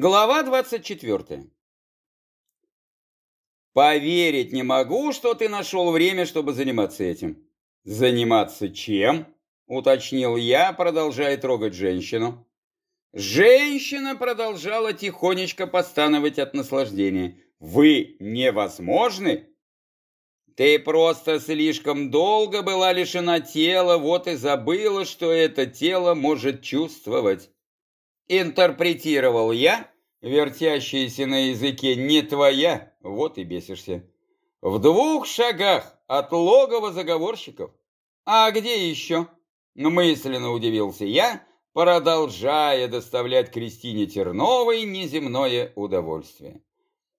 Глава 24. Поверить не могу, что ты нашел время, чтобы заниматься этим. Заниматься чем? Уточнил я, продолжая трогать женщину. Женщина продолжала тихонечко постановать от наслаждения. Вы невозможны? Ты просто слишком долго была лишена тела, вот и забыла, что это тело может чувствовать. Интерпретировал я, вертящаяся на языке не твоя, вот и бесишься. В двух шагах от логова заговорщиков. А где еще? Мысленно удивился я, продолжая доставлять Кристине Терновой неземное удовольствие.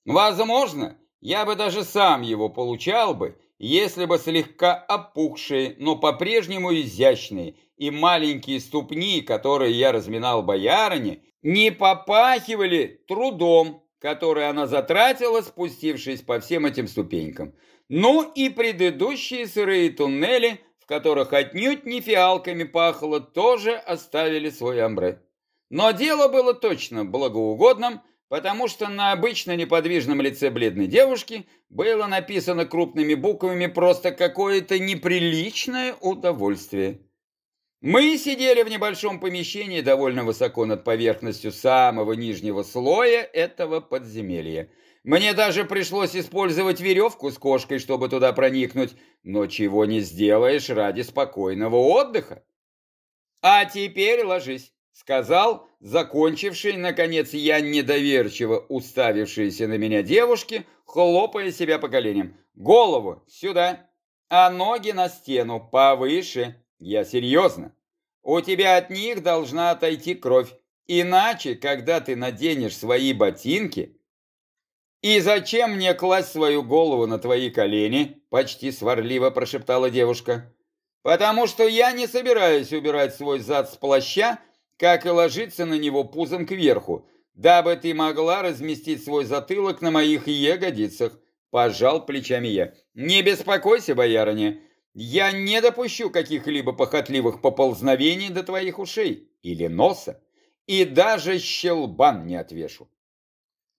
Возможно, я бы даже сам его получал бы, если бы слегка опухшие, но по-прежнему изящные и маленькие ступни, которые я разминал боярине, не попахивали трудом, который она затратила, спустившись по всем этим ступенькам. Ну и предыдущие сырые туннели, в которых отнюдь не фиалками пахло, тоже оставили свой амбре. Но дело было точно благоугодным, потому что на обычно неподвижном лице бледной девушки было написано крупными буквами просто какое-то неприличное удовольствие. Мы сидели в небольшом помещении довольно высоко над поверхностью самого нижнего слоя этого подземелья. Мне даже пришлось использовать веревку с кошкой, чтобы туда проникнуть, но чего не сделаешь ради спокойного отдыха. А теперь ложись, сказал, закончивший, наконец, я недоверчиво уставившиеся на меня девушки, хлопая себя по коленям. Голову сюда, а ноги на стену, повыше, я серьезно. У тебя от них должна отойти кровь. Иначе, когда ты наденешь свои ботинки... «И зачем мне класть свою голову на твои колени?» Почти сварливо прошептала девушка. «Потому что я не собираюсь убирать свой зад с плаща, как и ложиться на него пузом кверху, дабы ты могла разместить свой затылок на моих ягодицах», пожал плечами я. «Не беспокойся, боярыня, я не допущу каких-либо похотливых поползновений до твоих ушей или носа, и даже щелбан не отвешу.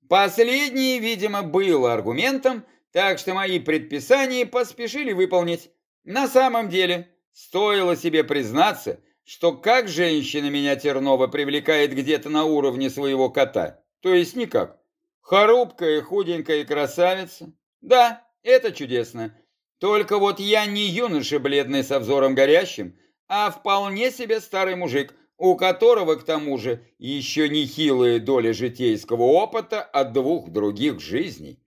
Последнее, видимо, было аргументом, так что мои предписания поспешили выполнить. На самом деле, стоило себе признаться, что как женщина меня Тернова привлекает где-то на уровне своего кота, то есть никак. Хорубкая, худенькая красавица. Да, это чудесно. Только вот я не юноша бледный со взором горящим, а вполне себе старый мужик, у которого, к тому же, еще нехилая доля житейского опыта от двух других жизней.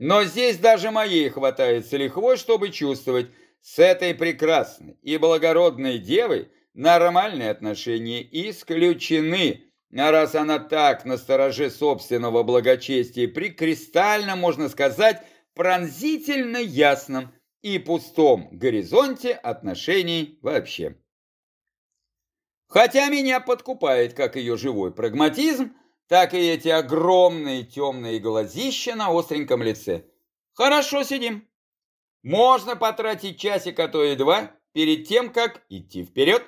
Но здесь даже моей хватает с лихвой, чтобы чувствовать, с этой прекрасной и благородной девой нормальные отношения исключены, а раз она так на стороже собственного благочестия при кристально, можно сказать, пронзительно ясном, и пустом горизонте отношений вообще. Хотя меня подкупает как ее живой прагматизм, так и эти огромные темные глазища на остреньком лице. Хорошо сидим. Можно потратить часик, а то и два, перед тем, как идти вперед.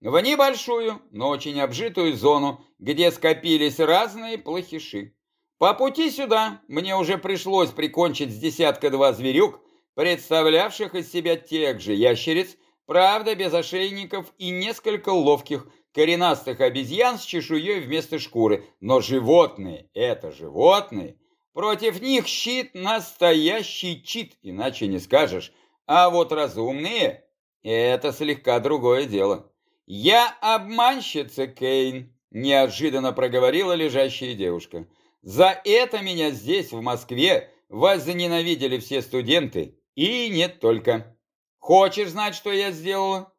В небольшую, но очень обжитую зону, где скопились разные плохиши. По пути сюда мне уже пришлось прикончить с десятка-два зверюк, представлявших из себя тех же ящериц, правда без ошейников и несколько ловких, коренастых обезьян с чешуей вместо шкуры. Но животные — это животные. Против них щит — настоящий чит, иначе не скажешь. А вот разумные — это слегка другое дело. «Я обманщица, Кейн», — неожиданно проговорила лежащая девушка. «За это меня здесь, в Москве, возненавидели все студенты, и нет только. Хочешь знать, что я сделала?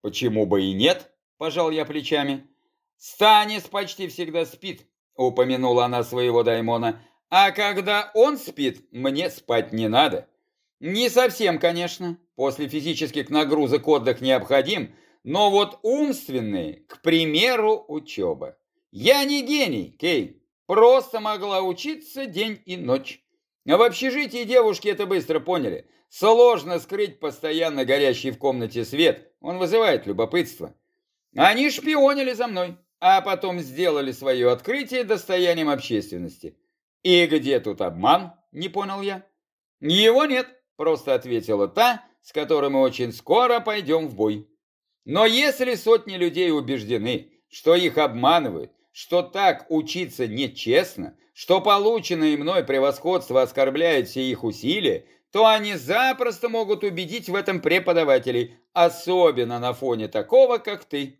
Почему бы и нет? Пожал я плечами. Станис почти всегда спит, упомянула она своего даймона. А когда он спит, мне спать не надо. Не совсем, конечно. После физических нагрузок отдых необходим, но вот умственные, к примеру, учеба. Я не гений, Кей, просто могла учиться день и ночь. А в общежитии девушки это быстро поняли. Сложно скрыть постоянно горящий в комнате свет, он вызывает любопытство. Они шпионили за мной, а потом сделали свое открытие достоянием общественности. И где тут обман, не понял я. Его нет, просто ответила та, с которой мы очень скоро пойдем в бой. Но если сотни людей убеждены, что их обманывают, что так учиться нечестно, что полученное мной превосходство оскорбляет все их усилия, то они запросто могут убедить в этом преподавателей, особенно на фоне такого, как ты.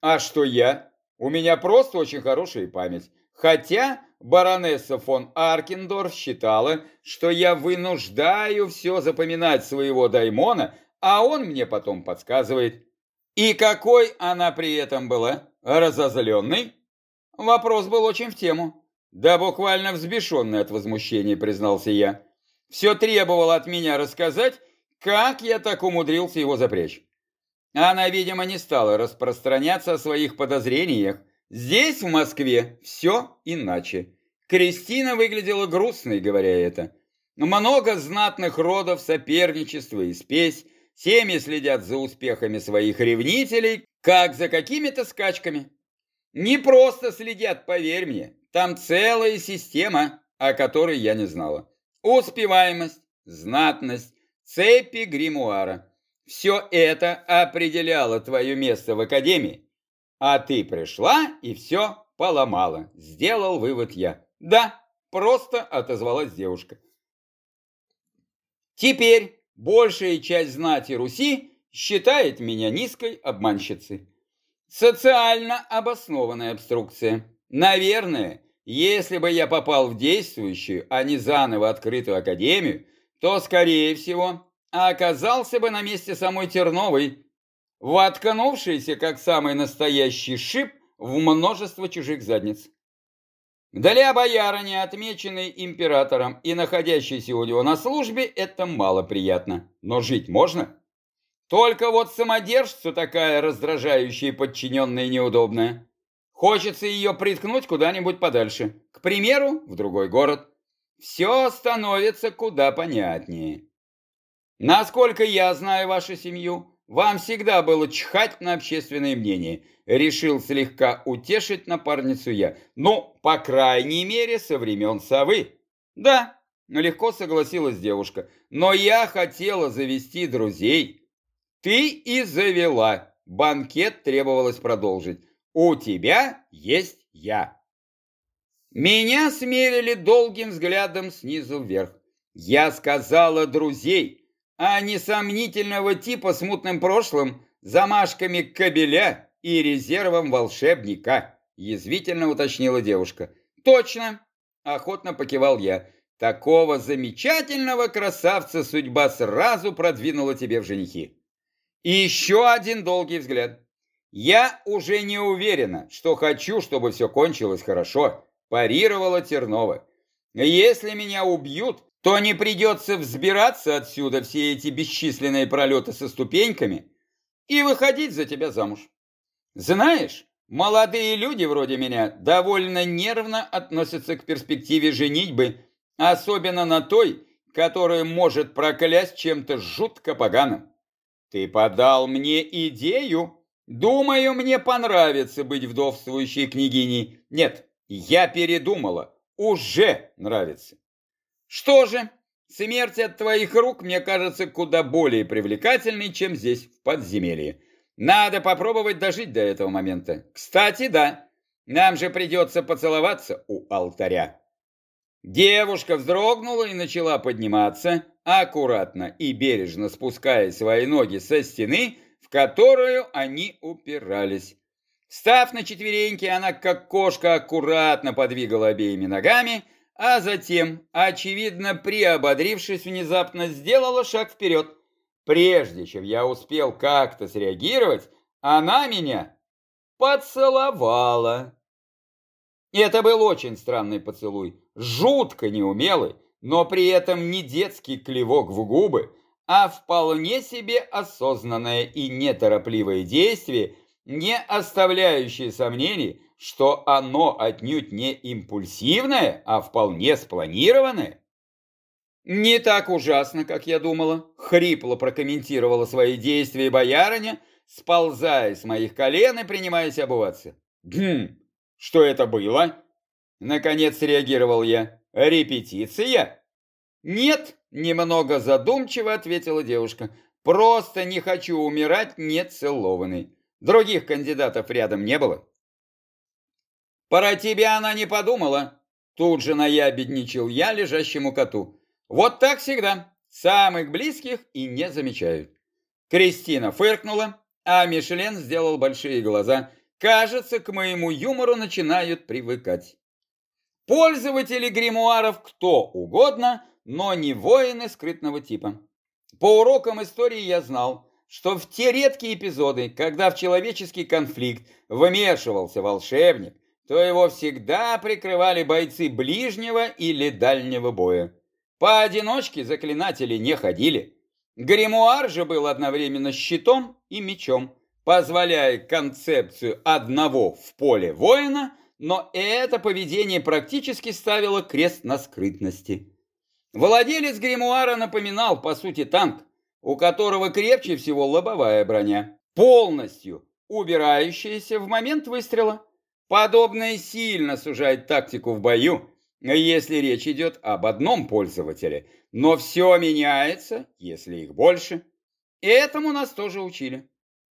А что я? У меня просто очень хорошая память. Хотя баронесса фон Аркендорф считала, что я вынуждаю все запоминать своего даймона, а он мне потом подсказывает. И какой она при этом была? Разозленный? Вопрос был очень в тему. Да буквально взбешенный от возмущения, признался я все требовал от меня рассказать, как я так умудрился его запрячь. Она, видимо, не стала распространяться о своих подозрениях. Здесь, в Москве, все иначе. Кристина выглядела грустной, говоря это. Много знатных родов соперничества и спесь, семьи следят за успехами своих ревнителей, как за какими-то скачками. Не просто следят, поверь мне, там целая система, о которой я не знала. Успеваемость, знатность, цепи гримуара. Все это определяло твое место в академии. А ты пришла и все поломала. Сделал вывод я. Да, просто отозвалась девушка. Теперь большая часть знати Руси считает меня низкой обманщицей. Социально обоснованная обструкция. Наверное, если бы я попал в действующую, а не заново открытую академию, то, скорее всего, оказался бы на месте самой Терновой, воткнувшейся, как самый настоящий шип, в множество чужих задниц. Для боярыни, отмеченной императором и находящейся у него на службе, это мало приятно. Но жить можно. Только вот самодержцу такая раздражающая и подчиненная неудобная. Хочется ее приткнуть куда-нибудь подальше. К примеру, в другой город. Все становится куда понятнее. Насколько я знаю вашу семью, вам всегда было чхать на общественное мнение. Решил слегка утешить напарницу я. Ну, по крайней мере, со времен совы. Да, легко согласилась девушка. Но я хотела завести друзей. Ты и завела. Банкет требовалось продолжить. У тебя есть я. Меня смерили долгим взглядом снизу вверх. Я сказала друзей, а не сомнительного типа с мутным прошлым, замашками кабеля и резервом волшебника, язвительно уточнила девушка. Точно, охотно покивал я. Такого замечательного красавца судьба сразу продвинула тебе в женихи. И еще один долгий взгляд. «Я уже не уверена, что хочу, чтобы все кончилось хорошо», – парировала Тернова. «Если меня убьют, то не придется взбираться отсюда все эти бесчисленные пролеты со ступеньками и выходить за тебя замуж. Знаешь, молодые люди вроде меня довольно нервно относятся к перспективе женитьбы, особенно на той, которая может проклясть чем-то жутко поганым. Ты подал мне идею, Думаю, мне понравится быть вдовствующей княгиней. Нет, я передумала. Уже нравится. Что же, смерть от твоих рук мне кажется куда более привлекательной, чем здесь, в подземелье. Надо попробовать дожить до этого момента. Кстати, да, нам же придется поцеловаться у алтаря. Девушка вздрогнула и начала подниматься, аккуратно и бережно спуская свои ноги со стены, которую они упирались. Став на четвереньки, она, как кошка, аккуратно подвигала обеими ногами, а затем, очевидно приободрившись внезапно, сделала шаг вперед. Прежде чем я успел как-то среагировать, она меня поцеловала. Это был очень странный поцелуй, жутко неумелый, но при этом не детский клевок в губы, а вполне себе осознанное и неторопливое действие, не оставляющее сомнений, что оно отнюдь не импульсивное, а вполне спланированное. «Не так ужасно, как я думала», — хрипло прокомментировала свои действия боярыня, сползая с моих колен и принимаясь обуваться. Хм, что это было? Наконец реагировал я. Репетиция? Нет, немного задумчиво ответила девушка. Просто не хочу умирать нецелованной. Других кандидатов рядом не было. Про тебя она не подумала. Тут же наябедничал я лежащему коту. Вот так всегда. Самых близких и не замечают. Кристина фыркнула, а Мишлен сделал большие глаза. Кажется, к моему юмору начинают привыкать. Пользователи гримуаров кто угодно, но не воины скрытного типа. По урокам истории я знал, что в те редкие эпизоды, когда в человеческий конфликт вмешивался волшебник, то его всегда прикрывали бойцы ближнего или дальнего боя. Поодиночке заклинатели не ходили. Гримуар же был одновременно щитом и мечом, позволяя концепцию одного в поле воина, но это поведение практически ставило крест на скрытности. Владелец гримуара напоминал, по сути, танк, у которого крепче всего лобовая броня, полностью убирающаяся в момент выстрела. Подобное сильно сужает тактику в бою, если речь идет об одном пользователе, но все меняется, если их больше. Этому нас тоже учили.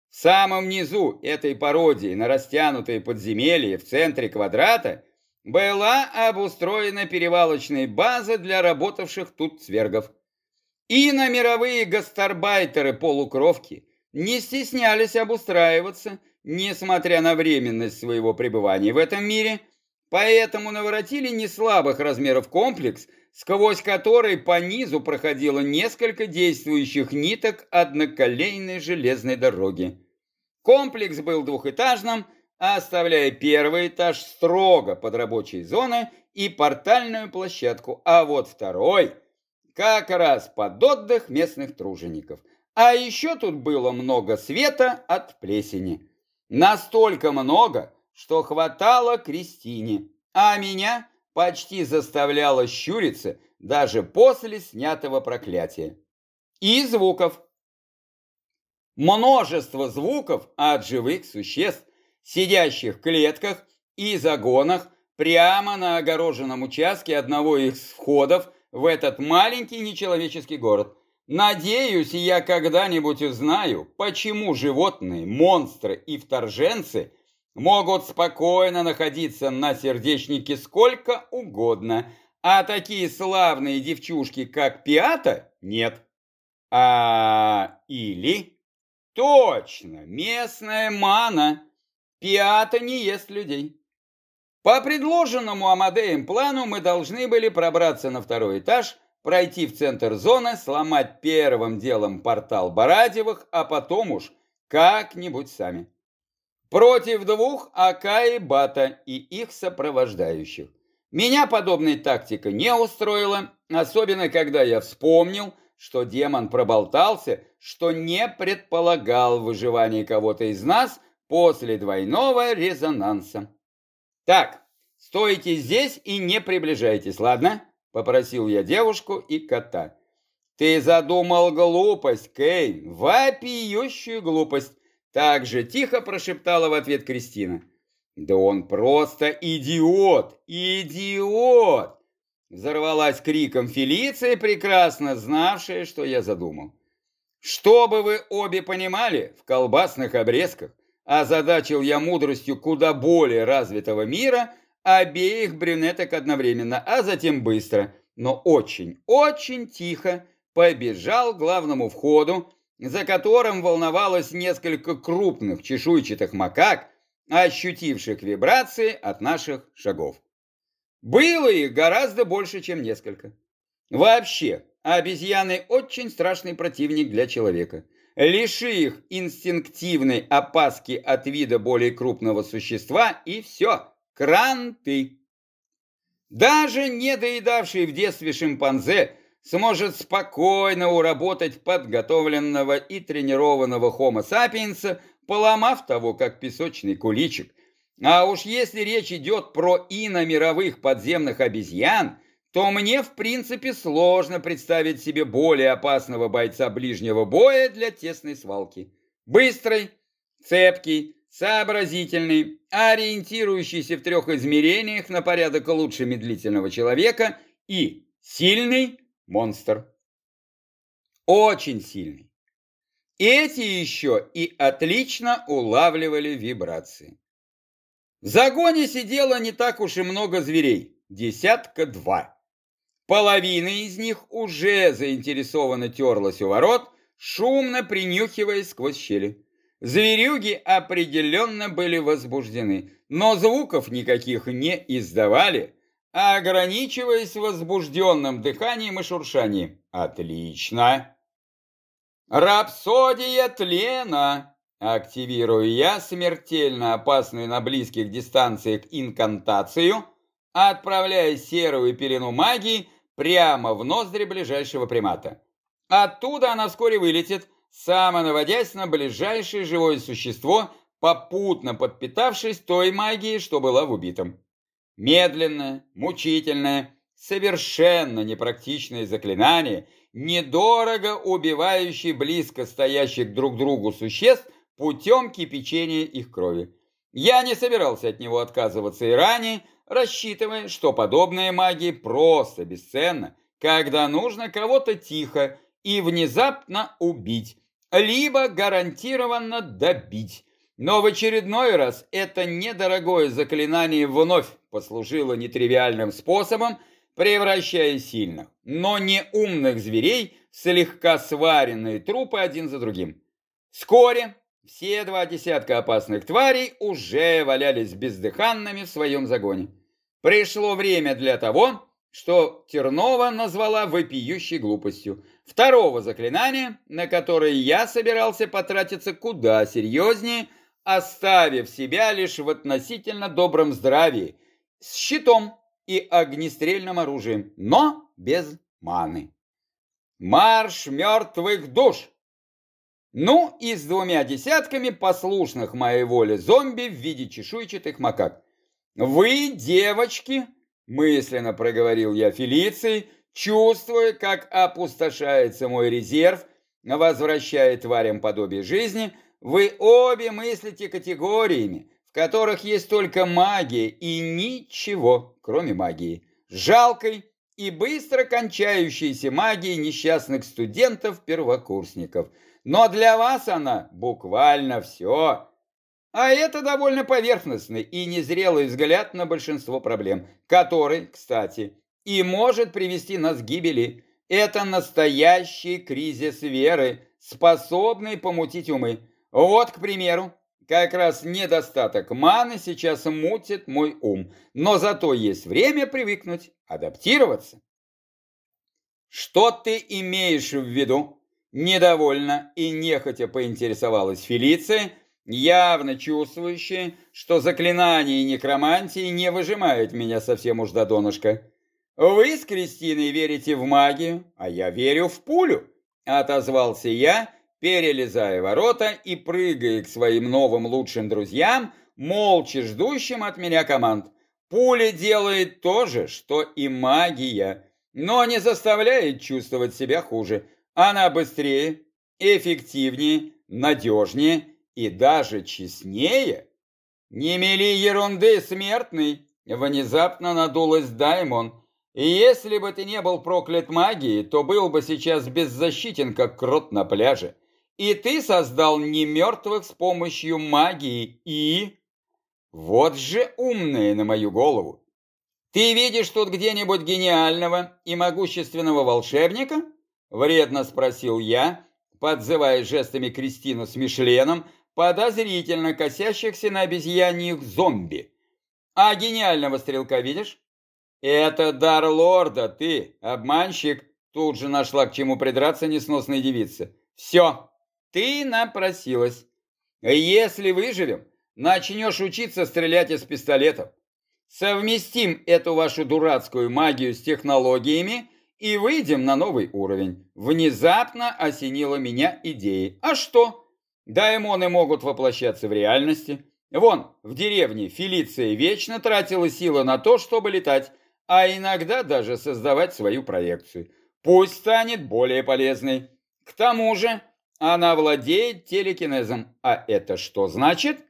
В самом низу этой пародии на растянутые подземелье в центре квадрата была обустроена перевалочная база для работавших тут цвергов. И на мировые гастарбайтеры-полукровки не стеснялись обустраиваться, несмотря на временность своего пребывания в этом мире, поэтому наворотили неслабых размеров комплекс, сквозь который по низу проходило несколько действующих ниток одноколейной железной дороги. Комплекс был двухэтажным, оставляя первый этаж строго под рабочей зоной и портальную площадку, а вот второй как раз под отдых местных тружеников. А еще тут было много света от плесени. Настолько много, что хватало Кристине, а меня почти заставляло щуриться даже после снятого проклятия. И звуков. Множество звуков от живых существ, сидящих в клетках и загонах прямо на огороженном участке одного из входов в этот маленький нечеловеческий город. Надеюсь, я когда-нибудь узнаю, почему животные, монстры и вторженцы могут спокойно находиться на сердечнике сколько угодно, а такие славные девчушки, как Пиата, нет. А или... Точно, местная мана. Пиата не ест людей. По предложенному Амадеем плану мы должны были пробраться на второй этаж – пройти в центр зоны, сломать первым делом портал Барадевых, а потом уж как-нибудь сами. Против двух Ака и Бата и их сопровождающих. Меня подобная тактика не устроила, особенно когда я вспомнил, что демон проболтался, что не предполагал выживание кого-то из нас после двойного резонанса. Так, стойте здесь и не приближайтесь, ладно? Попросил я девушку и кота. Ты задумал глупость, Кейн, вопиющую глупость. Так же тихо прошептала в ответ Кристина. Да он просто идиот, идиот! Взорвалась криком Фелиция, прекрасно знавшая, что я задумал. Чтобы вы обе понимали, в колбасных обрезках озадачил я мудростью куда более развитого мира обеих брюнеток одновременно, а затем быстро, но очень, очень тихо побежал к главному входу, за которым волновалось несколько крупных чешуйчатых макак, ощутивших вибрации от наших шагов. Было их гораздо больше, чем несколько. Вообще, обезьяны очень страшный противник для человека. Лиши их инстинктивной опаски от вида более крупного существа, и все, кранты. Даже недоедавший в детстве шимпанзе сможет спокойно уработать подготовленного и тренированного хомо сапиенса, поломав того, как песочный куличик. А уж если речь идет про иномировых подземных обезьян, то мне, в принципе, сложно представить себе более опасного бойца ближнего боя для тесной свалки. Быстрый, цепкий, сообразительный, ориентирующийся в трех измерениях на порядок лучше медлительного человека и сильный монстр. Очень сильный. Эти еще и отлично улавливали вибрации. В загоне сидело не так уж и много зверей, десятка-два. Половина из них уже заинтересованно терлась у ворот, шумно принюхиваясь сквозь щели. Зверюги определенно были возбуждены, но звуков никаких не издавали, ограничиваясь возбужденным дыханием и шуршанием. Отлично! Рапсодия тлена! Активирую я смертельно опасную на близких дистанциях инкантацию, отправляя серую пелену магии прямо в ноздри ближайшего примата. Оттуда она вскоре вылетит, самонаводясь на ближайшее живое существо, попутно подпитавшись той магией, что была в убитом. Медленное, мучительное, совершенно непрактичное заклинание, недорого убивающее близко стоящих друг другу существ путем кипячения их крови. Я не собирался от него отказываться и ранее, рассчитывая, что подобная магия просто бесценна, когда нужно кого-то тихо и внезапно убить, либо гарантированно добить. Но в очередной раз это недорогое заклинание вновь послужило нетривиальным способом, превращая сильных, но не умных зверей в слегка сваренные трупы один за другим. Вскоре все два десятка опасных тварей уже валялись бездыханными в своем загоне. Пришло время для того, что Тернова назвала вопиющей глупостью. Второго заклинания, на которое я собирался потратиться куда серьезнее, оставив себя лишь в относительно добром здравии, с щитом и огнестрельным оружием, но без маны. Марш мертвых душ! Ну и с двумя десятками послушных моей воле зомби в виде чешуйчатых макак. Вы, девочки, Мысленно проговорил я Фелиции, чувствуя, как опустошается мой резерв, возвращая тварям подобие жизни. Вы обе мыслите категориями, в которых есть только магия и ничего, кроме магии. Жалкой и быстро кончающейся магией несчастных студентов-первокурсников. Но для вас она буквально все. А это довольно поверхностный и незрелый взгляд на большинство проблем, который, кстати, и может привести нас к гибели. Это настоящий кризис веры, способный помутить умы. Вот, к примеру, как раз недостаток маны сейчас мутит мой ум, но зато есть время привыкнуть, адаптироваться. Что ты имеешь в виду? Недовольно и нехотя поинтересовалась Фелиция, явно чувствующие, что заклинание некромантии не выжимает меня совсем уж до донышка. Вы с Кристиной верите в магию, а я верю в пулю, отозвался я, перелезая ворота и прыгая к своим новым лучшим друзьям, молча ждущим от меня команд. Пуля делает то же, что и магия, но не заставляет чувствовать себя хуже. Она быстрее, эффективнее, надежнее и даже честнее. Не мели ерунды, смертный, внезапно надулась Даймон. И если бы ты не был проклят магией, то был бы сейчас беззащитен, как крот на пляже. И ты создал не мертвых с помощью магии и... Вот же умные на мою голову. Ты видишь тут где-нибудь гениального и могущественного волшебника? Вредно спросил я, подзывая жестами Кристину с Мишленом, подозрительно косящихся на обезьяньих зомби. А гениального стрелка видишь? Это дар лорда, ты, обманщик. Тут же нашла к чему придраться несносная девица. Все, ты напросилась. Если выживем, начнешь учиться стрелять из пистолетов. Совместим эту вашу дурацкую магию с технологиями и выйдем на новый уровень. Внезапно осенила меня идея. А что? Даймоны могут воплощаться в реальности. Вон, в деревне Фелиция вечно тратила силы на то, чтобы летать, а иногда даже создавать свою проекцию. Пусть станет более полезной. К тому же, она владеет телекинезом. А это что значит?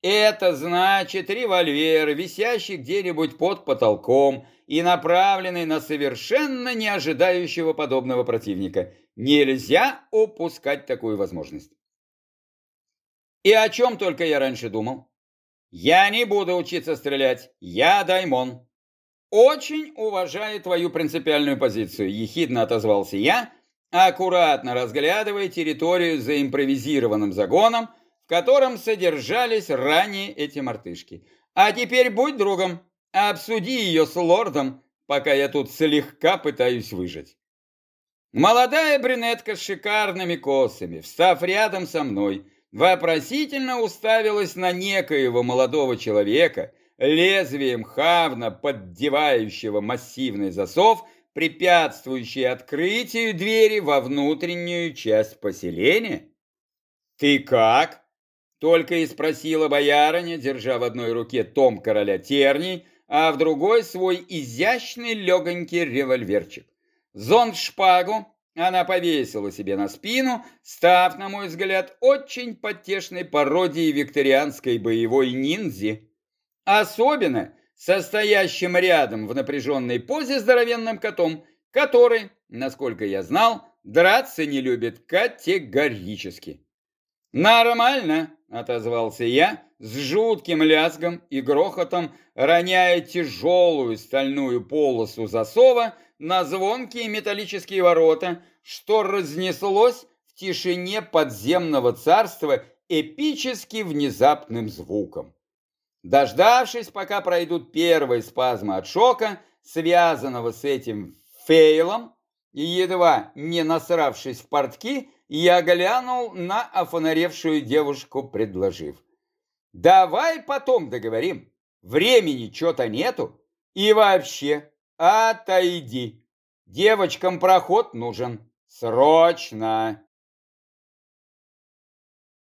Это значит револьвер, висящий где-нибудь под потолком и направленный на совершенно не ожидающего подобного противника. Нельзя упускать такую возможность. И о чем только я раньше думал? Я не буду учиться стрелять, я даймон. Очень уважаю твою принципиальную позицию, ехидно отозвался я, аккуратно разглядывая территорию за импровизированным загоном, в котором содержались ранее эти мартышки. А теперь будь другом, обсуди ее с лордом, пока я тут слегка пытаюсь выжить. Молодая брюнетка с шикарными косами, встав рядом со мной, вопросительно уставилась на некоего молодого человека, лезвием хавна поддевающего массивный засов, препятствующий открытию двери во внутреннюю часть поселения. «Ты как?» Только и спросила боярыня, держа в одной руке том короля терний, а в другой свой изящный легонький револьверчик. Зонт шпагу она повесила себе на спину, став, на мой взгляд, очень потешной пародией викторианской боевой ниндзи. Особенно состоящим рядом в напряженной позе здоровенным котом, который, насколько я знал, драться не любит категорически. «Нормально», — отозвался я, с жутким лязгом и грохотом, роняя тяжелую стальную полосу засова на звонкие металлические ворота, что разнеслось в тишине подземного царства эпически внезапным звуком. Дождавшись, пока пройдут первые спазмы от шока, связанного с этим фейлом, и едва не насравшись в портки, я глянул на офонаревшую девушку, предложив. «Давай потом договорим. Времени что-то нету. И вообще, отойди. Девочкам проход нужен. Срочно!»